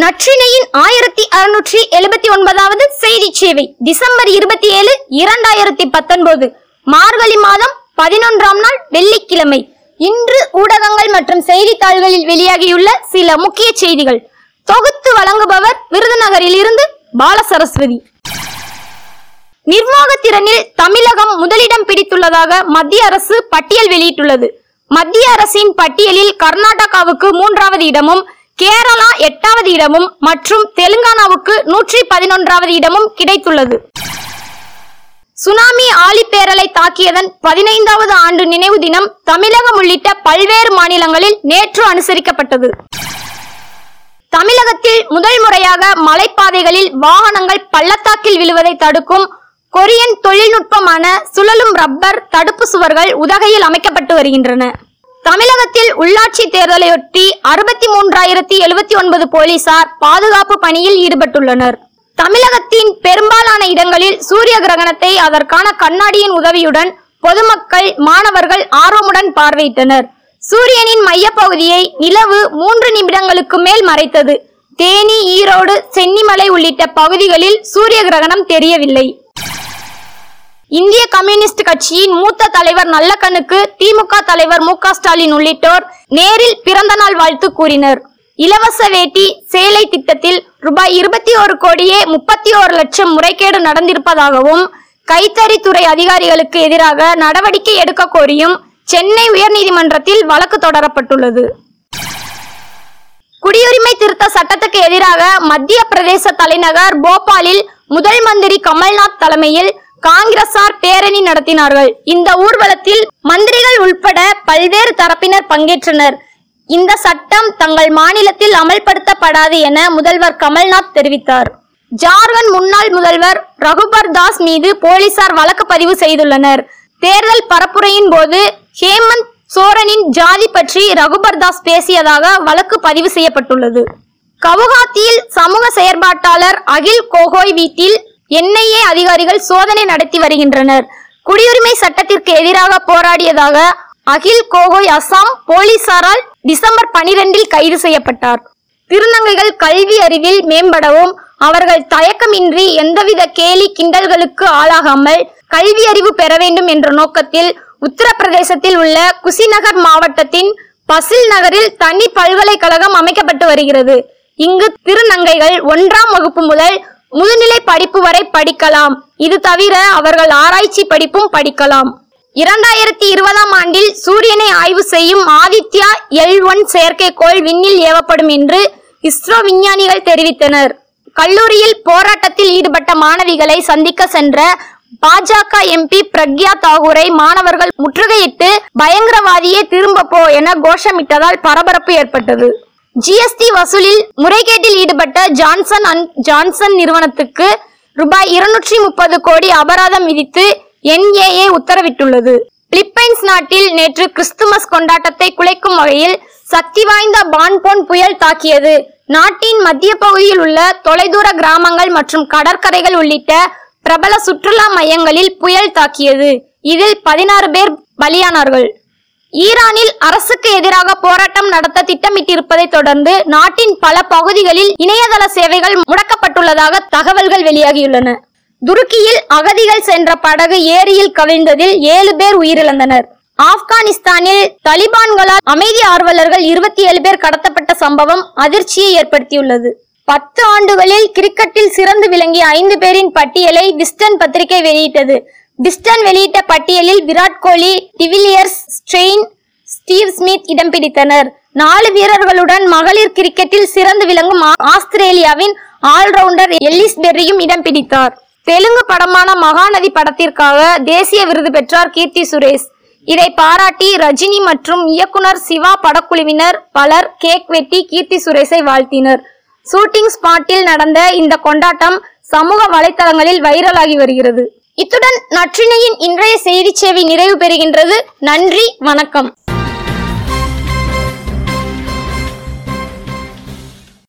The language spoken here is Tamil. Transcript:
நற்றினையின் ஆயிரத்தி அறுநூற்றி எழுபத்தி ஒன்பதாவது செய்தி சேவை டிசம்பர் இருபத்தி ஏழு இரண்டாயிரத்தி பத்தொன்பது. மார்கழி மாதம் பதினொன்றாம் நாள் வெள்ளிக்கிழமை. இன்று ஊடகங்கள் மற்றும் செய்தித்தாள்களில் வெளியாகியுள்ள சில முக்கிய செய்திகள். தொகுத்து வழங்குபவர் விருதுநகரில் இருந்து பாலசரஸ்வதி. நிர்வாக திறனில் தமிழகம் முதலிடம் பிடித்துள்ளதாக மத்திய அரசு பட்டியல் வெளியிட்டுள்ளது. மத்திய அரசின் பட்டியலில் கர்நாடகாவுக்கு மூன்றாவது இடமும் கேரளா எட்டாவது இடமும் மற்றும் தெலுங்கானாவுக்கு நூற்றி பதினொன்றாவது இடமும் கிடைத்துள்ளது. சுனாமி ஆழிப்பேரலை தாக்கியதன் பதினைந்தாவது ஆண்டு நினைவு தினம் தமிழகம் உள்ளிட்ட பல்வேறு மாநிலங்களில் நேற்று அனுசரிக்கப்பட்டது. தமிழகத்தில் முதல் முறையாக மலைப்பாதைகளில் வாகனங்கள் பள்ளத்தாக்கில் விழுவதை தடுக்கும் கொரியன் தொழில்நுட்பமான சுழலும் ரப்பர் தடுப்பு சுவர்கள் உதகையில் அமைக்கப்பட்டு வருகின்றன. தமிழகத்தில் உள்ளாட்சி தேர்தலையொட்டி அறுபத்தி மூன்றாயிரத்தி எழுபத்தி ஒன்பது போலீசார் பாதுகாப்பு பணியில் ஈடுபட்டுள்ளனர். தமிழகத்தின் பெரும்பாலான இடங்களில் சூரிய கிரகணத்தை அதற்கான கண்ணாடியின் உதவியுடன் பொதுமக்கள் மாணவர்கள் ஆர்வமுடன் பார்வையிட்டனர். சூரியனின் மையப்பகுதியை நிலவு மூன்று நிமிடங்களுக்கு மேல் மறைத்தது. தேனி ஈரோடு சென்னிமலை உள்ளிட்ட பகுதிகளில் சூரிய கிரகணம் தெரியவில்லை. இந்திய கம்யூனிஸ்ட் கட்சியின் மூத்த தலைவர் நல்லக்கண்ணுக்கு திமுக தலைவர் மு ஸ்டாலின் உள்ளிட்டோர் நேரில் பிறந்த நாள் வாழ்த்து கூறினர். இலவச வேட்டி சேலை திட்டத்தில் ரூபாய் இருபத்தி ஒரு கோடியே முப்பத்தி ஒரு லட்சம் முறைகேடு நடந்திருப்பதாகவும் கைத்தறித்துறை அதிகாரிகளுக்கு எதிராக நடவடிக்கை எடுக்க கோரியும் சென்னை உயர்நீதிமன்றத்தில் வழக்கு தொடரப்பட்டுள்ளது. குடியுரிமை திருத்த சட்டத்துக்கு எதிராக மத்திய பிரதேச தலைநகர் போபாலில் முதல் மந்திரி கமல்நாத் தலைமையில் காங்கிரசார் பேரணி நடத்தினார்கள். இந்த ஊர்வலத்தில் மந்திரிகள் உள்பட பல்வேறு தரப்பினர் பங்கேற்றனர். இந்த சட்டம் தங்கள் மாநிலத்தில் அமல்படுத்தப்படாது என முதல்வர் கமல்நாத் தெரிவித்தார். ஜார்க்கண்ட் முன்னாள் முதல்வர் ரகுபர் தாஸ் மீது போலீசார் வழக்கு பதிவு செய்துள்ளனர். தேர்தல் பரப்புரையின் போது ஹேமந்த் சோரனின் ஜாதி பற்றி ரகுபர் தாஸ் பேசியதாக வழக்கு பதிவு செய்யப்பட்டுள்ளது. கவுகாத்தியில் சமூக செயற்பாட்டாளர் அகில் கோகோய் வீட்டில் என்ஐஏ அதிகாரிகள் சோதனை நடத்தி வருகின்றனர். குடியுரிமை சட்டத்திற்கு எதிராக போராடியதாக அகில் கோகோய் அசாம் போலீசாரால் டிசம்பர் பனிரெண்டில் கைது செய்யப்பட்டார். திருநங்கைகள் கல்வி அறிவில் மேம்படவும் அவர்கள் தயக்கமின்றி எந்தவித கேலி கிண்டல்களுக்கு ஆளாகாமல் கல்வி அறிவு பெற வேண்டும் என்ற நோக்கத்தில் உத்தரப்பிரதேசத்தில் உள்ள குசிநகர் மாவட்டத்தின் பசில் நகரில் தனி பல்கலைக்கழகம் அமைக்கப்பட்டு வருகிறது. இங்கு திருநங்கைகள் ஒன்றாம் வகுப்பு முதல் முதுநிலை படிப்பு வரை படிக்கலாம். இது தவிர அவர்கள் ஆராய்ச்சி படிப்பும் படிக்கலாம். இரண்டாயிரத்தி இருபதாம் ஆண்டில் சூரியனை ஆய்வு செய்யும் ஆதித்யா எல் ஒன் செயற்கைக்கோள் விண்ணில் ஏவப்படும் என்று இஸ்ரோ விஞ்ஞானிகள் தெரிவித்தனர். கல்லூரியில் போராட்டத்தில் ஈடுபட்ட மாணவிகளை சந்திக்க சென்ற பாஜக எம்பி பிரக்யா தாகூரை மாணவர்கள் முற்றுகையிட்டு பயங்கரவாதியே திரும்ப போ என கோஷமிட்டதால் பரபரப்பு ஏற்பட்டது. ஜிஎஸ்டி வசூலில் முறைகேட்டில் ஈடுபட்ட ஜான்சன் அண்ட் ஜான்சன் நிறுவனத்துக்கு ரூபாய் இருநூற்றி முப்பது கோடி அபராதம் விதித்து என்ஏஏ உத்தரவிட்டுள்ளது. பிலிப்பைன்ஸ் நாட்டில் நேற்று கிறிஸ்துமஸ் கொண்டாட்டத்தை குலைக்கும் வகையில் சக்தி வாய்ந்த பான்போன் புயல் தாக்கியது. நாட்டின் மத்திய பகுதியில் உள்ள தொலைதூர கிராமங்கள் மற்றும் கடற்கரைகள் உள்ளிட்ட பிரபல சுற்றுலா மையங்களில் புயல் தாக்கியது. இதில் பதினாறு பேர் பலியானார்கள். ஈரானில் அரசுக்கு எதிராக போராட்டம் நடத்த திட்டமிட்டிருப்பதை தொடர்ந்து நாட்டின் பல பகுதிகளில் இணையதள சேவைகள் முடக்கப்பட்டுள்ளதாக தகவல்கள் வெளியாகியுள்ளன. துருக்கியில் அகதிகள் சென்ற படகு ஏரியில் கவிழ்ந்ததில் ஏழு பேர் உயிரிழந்தனர். ஆப்கானிஸ்தானில் தலிபான்களால் அமைதி ஆர்வலர்கள் இருபத்தி ஏழு பேர் கடத்தப்பட்ட சம்பவம் அதிர்ச்சியை ஏற்படுத்தியுள்ளது. பத்து ஆண்டுகளில் கிரிக்கெட்டில் சிறந்து விளங்கிய ஐந்து பேரின் பட்டியலை விஸ்டன் பத்திரிகை வெளியிட்டது. டிஸ்டன் வெளியிட்ட பட்டியலில் Virat Kohli de Villiers Steyn Steve Smith இடம் பிடித்தனர். நாலு வீரர்களுடன் மகளிர் கிரிக்கெட்டில் சிறந்து விளங்கும் ஆஸ்திரேலியாவின் ஆல்ரவுண்டர் எல்லிஸ் பெர்ரியும் இடம் பிடித்தார். தெலுங்கு படமான மகாநதி படத்திற்காக தேசிய விருது பெற்றார் கீர்த்தி சுரேஷ். இதை பாராட்டி ரஜினி மற்றும் இயக்குனர் சிவா படக்குழுவினர் பலர் கேக் வெட்டி கீர்த்தி சுரேஷை வாழ்த்தினர். ஷூட்டிங் ஸ்பாட்டில் நடந்த இந்த கொண்டாட்டம் சமூக வலைத்தளங்களில் வைரலாகி வருகிறது. இத்துடன் நற்றினையின் இன்றைய செய்தி சேவை நிறைவு பெறுகின்றது. நன்றி வணக்கம்.